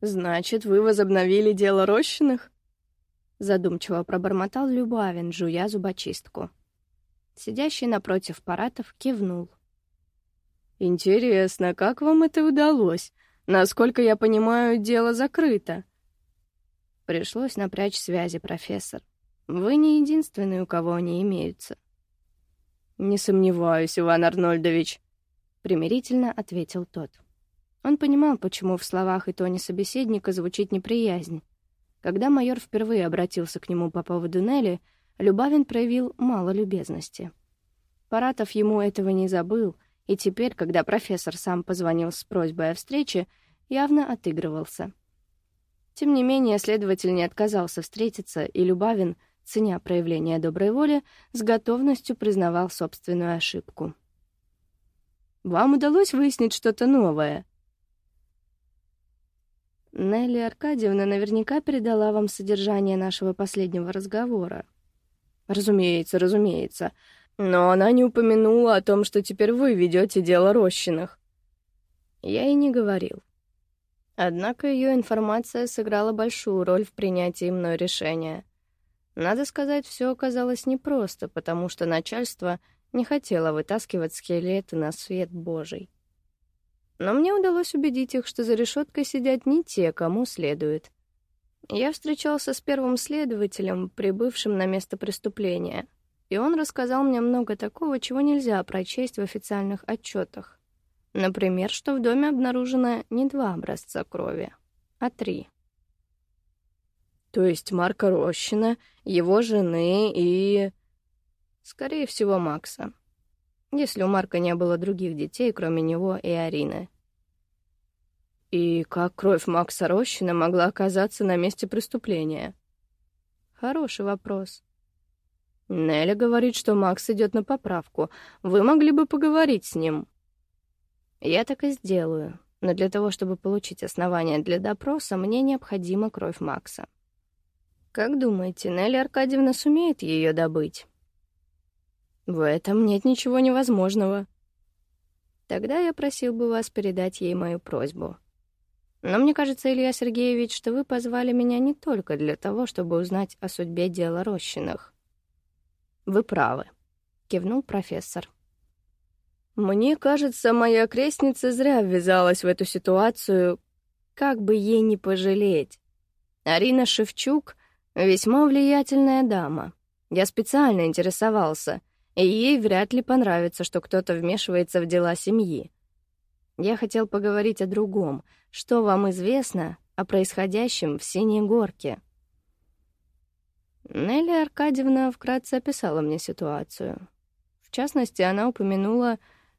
«Значит, вы возобновили дело Рощиных?» Задумчиво пробормотал Любавин, жуя зубочистку. Сидящий напротив Паратов кивнул. «Интересно, как вам это удалось? Насколько я понимаю, дело закрыто». Пришлось напрячь связи, профессор. Вы не единственный, у кого они имеются. «Не сомневаюсь, Иван Арнольдович», — примирительно ответил тот. Он понимал, почему в словах и тоне собеседника звучит неприязнь. Когда майор впервые обратился к нему по поводу Нелли, Любавин проявил мало любезности. Паратов ему этого не забыл — и теперь, когда профессор сам позвонил с просьбой о встрече, явно отыгрывался. Тем не менее, следователь не отказался встретиться, и Любавин, ценя проявление доброй воли, с готовностью признавал собственную ошибку. «Вам удалось выяснить что-то новое?» Нелли Аркадьевна наверняка передала вам содержание нашего последнего разговора. Разумеется, разумеется. Но она не упомянула о том, что теперь вы ведете дело Рощиных. Я и не говорил. Однако ее информация сыграла большую роль в принятии мной решения. Надо сказать, все оказалось непросто, потому что начальство не хотело вытаскивать скелеты на свет Божий. Но мне удалось убедить их, что за решеткой сидят не те, кому следует. Я встречался с первым следователем, прибывшим на место преступления — и он рассказал мне много такого, чего нельзя прочесть в официальных отчетах. Например, что в доме обнаружено не два образца крови, а три. То есть Марка Рощина, его жены и... Скорее всего, Макса. Если у Марка не было других детей, кроме него и Арины. И как кровь Макса Рощина могла оказаться на месте преступления? Хороший вопрос. Нелли говорит, что Макс идет на поправку. Вы могли бы поговорить с ним. Я так и сделаю. Но для того, чтобы получить основания для допроса, мне необходима кровь Макса. Как думаете, Нелли Аркадьевна сумеет ее добыть? В этом нет ничего невозможного. Тогда я просил бы вас передать ей мою просьбу. Но мне кажется, Илья Сергеевич, что вы позвали меня не только для того, чтобы узнать о судьбе дела Рощиных. Вы правы, кивнул профессор. Мне кажется, моя крестница зря ввязалась в эту ситуацию, как бы ей не пожалеть. Арина Шевчук весьма влиятельная дама. Я специально интересовался, и ей вряд ли понравится, что кто-то вмешивается в дела семьи. Я хотел поговорить о другом. Что вам известно о происходящем в Синей Горке? Нелли Аркадьевна вкратце описала мне ситуацию. В частности, она упомянула,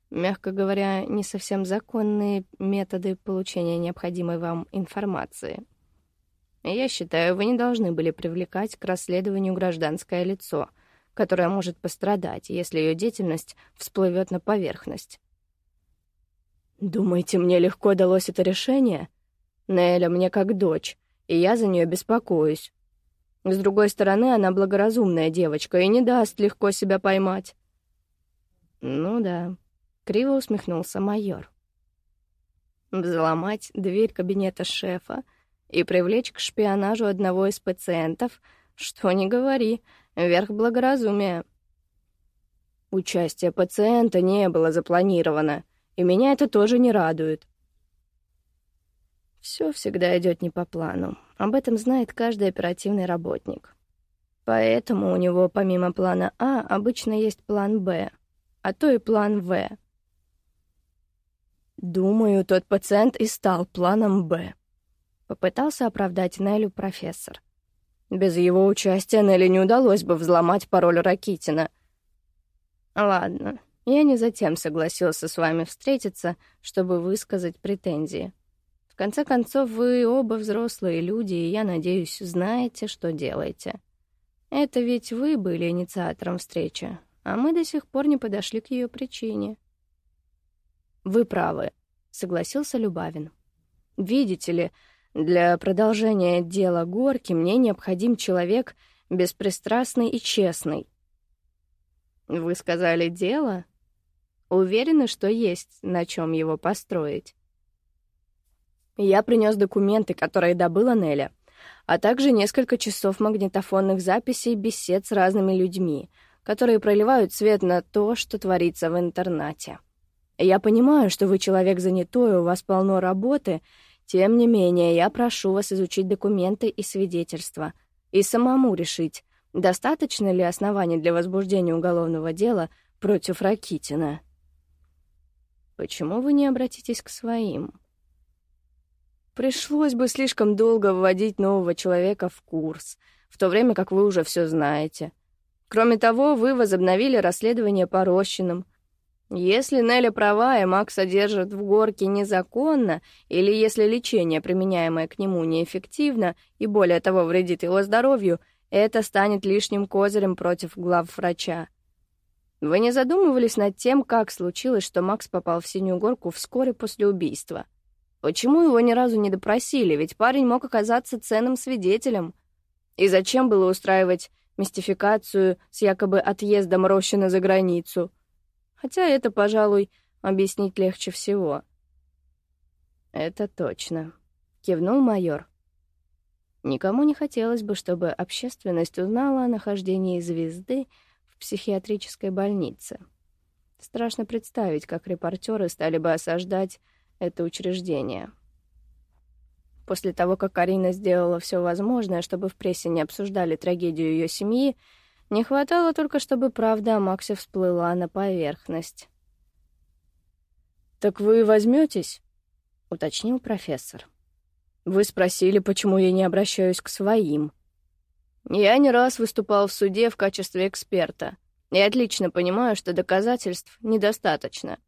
мягко говоря, не совсем законные методы получения необходимой вам информации. Я считаю, вы не должны были привлекать к расследованию гражданское лицо, которое может пострадать, если ее деятельность всплывет на поверхность. Думаете, мне легко далось это решение? Неля мне как дочь, и я за нее беспокоюсь. С другой стороны, она благоразумная девочка и не даст легко себя поймать. Ну да, криво усмехнулся майор. Взломать дверь кабинета шефа и привлечь к шпионажу одного из пациентов, что не говори, верх благоразумия. Участие пациента не было запланировано, и меня это тоже не радует. Все всегда идет не по плану. Об этом знает каждый оперативный работник. Поэтому у него помимо плана А обычно есть план Б, а то и план В. Думаю, тот пациент и стал планом Б. Попытался оправдать Нелю профессор. Без его участия Нелли не удалось бы взломать пароль Ракитина. Ладно, я не затем согласился с вами встретиться, чтобы высказать претензии конце концов, вы оба взрослые люди, и, я надеюсь, знаете, что делаете. Это ведь вы были инициатором встречи, а мы до сих пор не подошли к ее причине. Вы правы, согласился Любавин. Видите ли, для продолжения дела Горки мне необходим человек беспристрастный и честный. Вы сказали дело? Уверены, что есть на чем его построить? Я принес документы, которые добыла Неля, а также несколько часов магнитофонных записей бесед с разными людьми, которые проливают свет на то, что творится в интернате. Я понимаю, что вы человек занятой, у вас полно работы, тем не менее, я прошу вас изучить документы и свидетельства и самому решить, достаточно ли оснований для возбуждения уголовного дела против Ракитина. Почему вы не обратитесь к своим? Пришлось бы слишком долго вводить нового человека в курс, в то время как вы уже все знаете. Кроме того, вы возобновили расследование по Рощинам. Если Неля права, и Макс содержит в горке незаконно, или если лечение, применяемое к нему, неэффективно и, более того, вредит его здоровью, это станет лишним козырем против глав врача. Вы не задумывались над тем, как случилось, что Макс попал в Синюю горку вскоре после убийства? Почему его ни разу не допросили, ведь парень мог оказаться ценным свидетелем? И зачем было устраивать мистификацию с якобы отъездом Рощина за границу? Хотя это, пожалуй, объяснить легче всего. «Это точно», — кивнул майор. Никому не хотелось бы, чтобы общественность узнала о нахождении звезды в психиатрической больнице. Страшно представить, как репортеры стали бы осаждать это учреждение. После того, как Карина сделала все возможное, чтобы в прессе не обсуждали трагедию ее семьи, не хватало только, чтобы правда о Максе всплыла на поверхность. «Так вы возьметесь?» — уточнил профессор. «Вы спросили, почему я не обращаюсь к своим». «Я не раз выступал в суде в качестве эксперта и отлично понимаю, что доказательств недостаточно.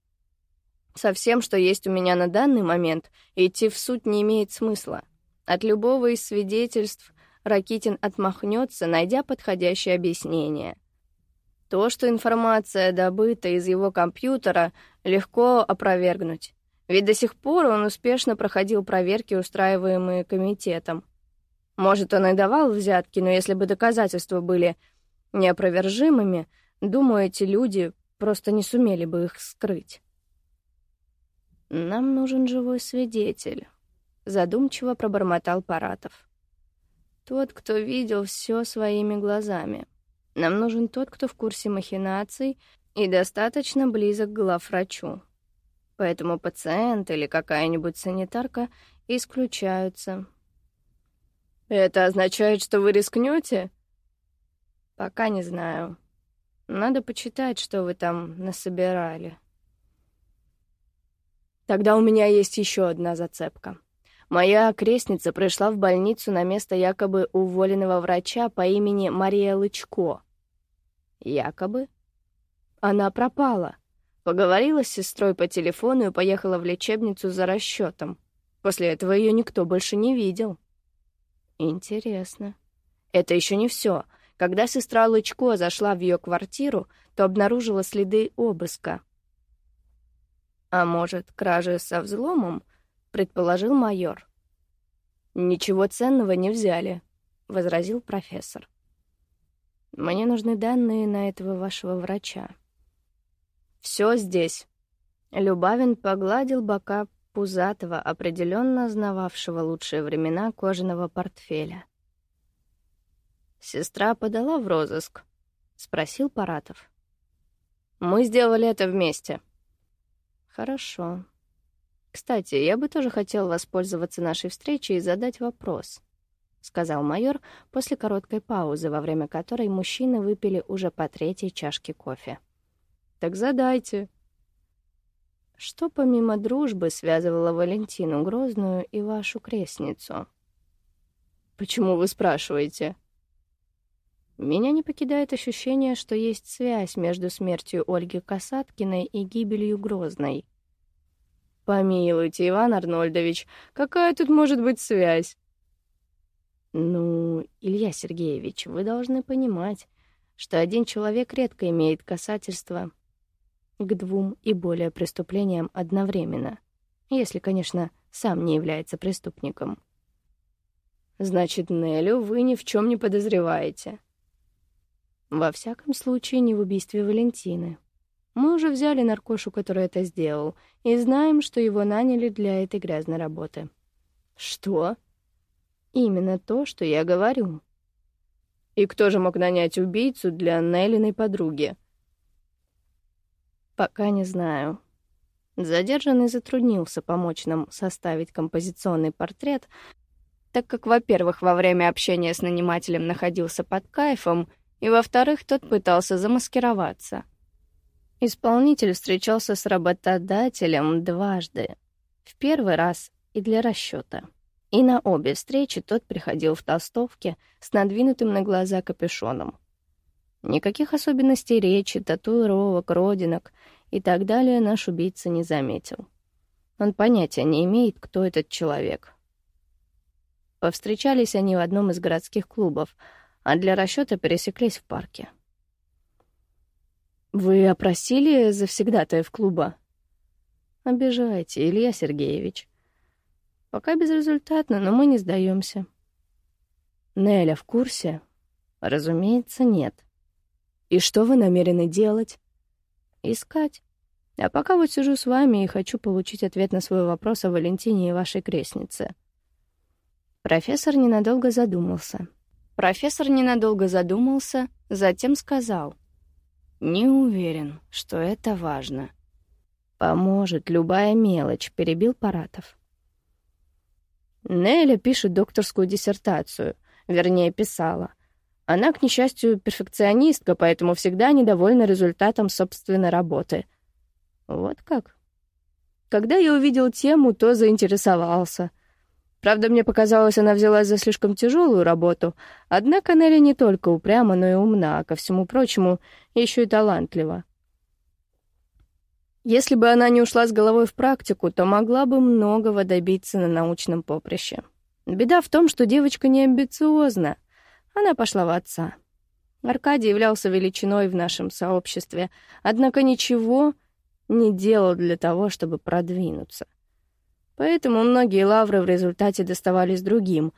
Со всем, что есть у меня на данный момент, идти в суд не имеет смысла. От любого из свидетельств Ракитин отмахнется, найдя подходящее объяснение. То, что информация добыта из его компьютера, легко опровергнуть. Ведь до сих пор он успешно проходил проверки, устраиваемые комитетом. Может, он и давал взятки, но если бы доказательства были неопровержимыми, думаю, эти люди просто не сумели бы их скрыть. «Нам нужен живой свидетель», — задумчиво пробормотал Паратов. «Тот, кто видел все своими глазами. Нам нужен тот, кто в курсе махинаций и достаточно близок к главврачу. Поэтому пациент или какая-нибудь санитарка исключаются». «Это означает, что вы рискнете?» «Пока не знаю. Надо почитать, что вы там насобирали». Тогда у меня есть еще одна зацепка. Моя крестница пришла в больницу на место якобы уволенного врача по имени Мария Лычко. Якобы? Она пропала. Поговорила с сестрой по телефону и поехала в лечебницу за расчетом. После этого ее никто больше не видел. Интересно. Это еще не все. Когда сестра Лычко зашла в ее квартиру, то обнаружила следы обыска — а может, кражи со взломом? Предположил майор. Ничего ценного не взяли, возразил профессор. Мне нужны данные на этого вашего врача. Все здесь. Любавин погладил бока пузатого, определенно знававшего лучшие времена кожаного портфеля. «Сестра подала в розыск?» — спросил Паратов. «Мы сделали это вместе», Хорошо. Кстати, я бы тоже хотел воспользоваться нашей встречей и задать вопрос, сказал майор после короткой паузы, во время которой мужчины выпили уже по третьей чашке кофе. Так задайте. Что помимо дружбы связывало Валентину Грозную и вашу крестницу? Почему вы спрашиваете? Меня не покидает ощущение, что есть связь между смертью Ольги Касаткиной и гибелью Грозной. Помилуйте, Иван Арнольдович, какая тут может быть связь? Ну, Илья Сергеевич, вы должны понимать, что один человек редко имеет касательство к двум и более преступлениям одновременно, если, конечно, сам не является преступником. Значит, Нелю вы ни в чем не подозреваете. Во всяком случае, не в убийстве Валентины. Мы уже взяли наркошу, который это сделал, и знаем, что его наняли для этой грязной работы. Что? Именно то, что я говорю. И кто же мог нанять убийцу для Неллиной подруги? Пока не знаю. Задержанный затруднился помочь нам составить композиционный портрет, так как, во-первых, во время общения с нанимателем находился под кайфом, и, во-вторых, тот пытался замаскироваться. Исполнитель встречался с работодателем дважды. В первый раз и для расчета. И на обе встречи тот приходил в толстовке с надвинутым на глаза капюшоном. Никаких особенностей речи, татуировок, родинок и так далее наш убийца не заметил. Он понятия не имеет, кто этот человек. Повстречались они в одном из городских клубов, а для расчета пересеклись в парке. «Вы опросили завсегдатаев клуба?» «Обижаете, Илья Сергеевич. Пока безрезультатно, но мы не сдаемся. Неля в курсе? Разумеется, нет. И что вы намерены делать? Искать. А пока вот сижу с вами и хочу получить ответ на свой вопрос о Валентине и вашей крестнице. Профессор ненадолго задумался. Профессор ненадолго задумался, затем сказал. «Не уверен, что это важно». «Поможет любая мелочь», — перебил Паратов. Неля пишет докторскую диссертацию, вернее, писала. Она, к несчастью, перфекционистка, поэтому всегда недовольна результатом собственной работы. Вот как. Когда я увидел тему, то заинтересовался. Правда, мне показалось, она взялась за слишком тяжелую работу, однако Нелли не только упряма, но и умна, а ко всему прочему, еще и талантлива. Если бы она не ушла с головой в практику, то могла бы многого добиться на научном поприще. Беда в том, что девочка не амбициозна. Она пошла в отца. Аркадий являлся величиной в нашем сообществе, однако ничего не делал для того, чтобы продвинуться. Поэтому многие лавры в результате доставались другим,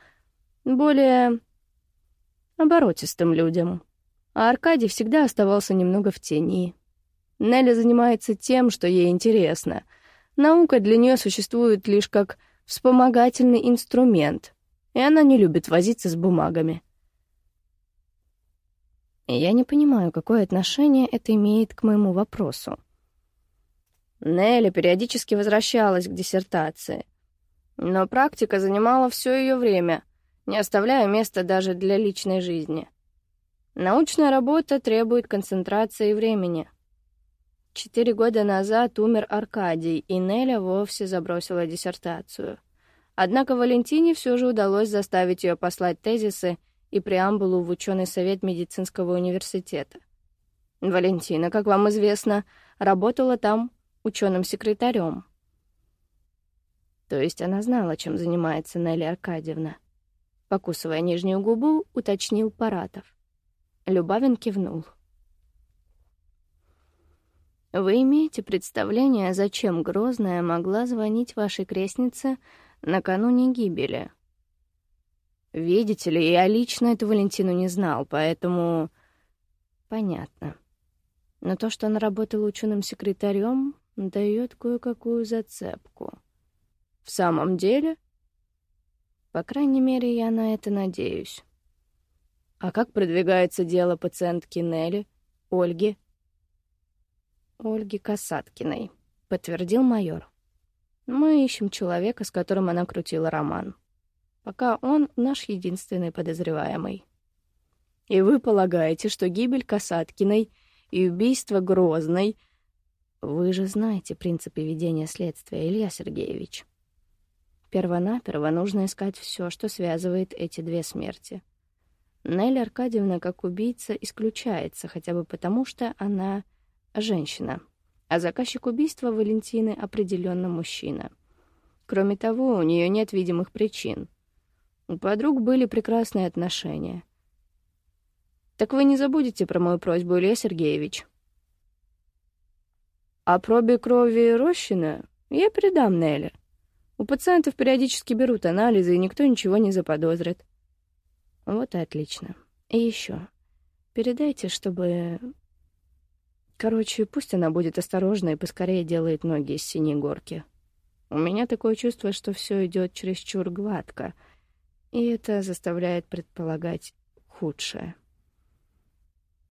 более оборотистым людям. А Аркадий всегда оставался немного в тени. Нелли занимается тем, что ей интересно. Наука для нее существует лишь как вспомогательный инструмент, и она не любит возиться с бумагами. Я не понимаю, какое отношение это имеет к моему вопросу. Нелли периодически возвращалась к диссертации, но практика занимала все ее время, не оставляя места даже для личной жизни. Научная работа требует концентрации и времени — Четыре года назад умер Аркадий, и Неля вовсе забросила диссертацию. Однако Валентине все же удалось заставить ее послать тезисы и преамбулу в ученый совет медицинского университета. Валентина, как вам известно, работала там ученым секретарем. То есть она знала, чем занимается Нелли Аркадьевна. Покусывая нижнюю губу, уточнил Паратов. Любавин кивнул. Вы имеете представление, зачем Грозная могла звонить вашей крестнице накануне гибели? Видите ли, я лично эту Валентину не знал, поэтому... Понятно. Но то, что она работала ученым секретарем, дает кое-какую зацепку. В самом деле? По крайней мере, я на это надеюсь. А как продвигается дело пациентки Нелли, Ольги Ольги Касаткиной», — подтвердил майор. «Мы ищем человека, с которым она крутила роман. Пока он наш единственный подозреваемый». «И вы полагаете, что гибель Касаткиной и убийство Грозной...» «Вы же знаете принципы ведения следствия, Илья Сергеевич». Первонаперво нужно искать все, что связывает эти две смерти. Нелли Аркадьевна как убийца исключается, хотя бы потому, что она женщина, а заказчик убийства Валентины определенно мужчина. Кроме того, у нее нет видимых причин. У подруг были прекрасные отношения. Так вы не забудете про мою просьбу, Илья Сергеевич. О пробе крови Рощина я передам Нелле. У пациентов периодически берут анализы, и никто ничего не заподозрит. Вот и отлично. И еще. Передайте, чтобы Короче, пусть она будет осторожна и поскорее делает ноги из синей горки. У меня такое чувство, что все идет чересчур гладко, и это заставляет предполагать худшее.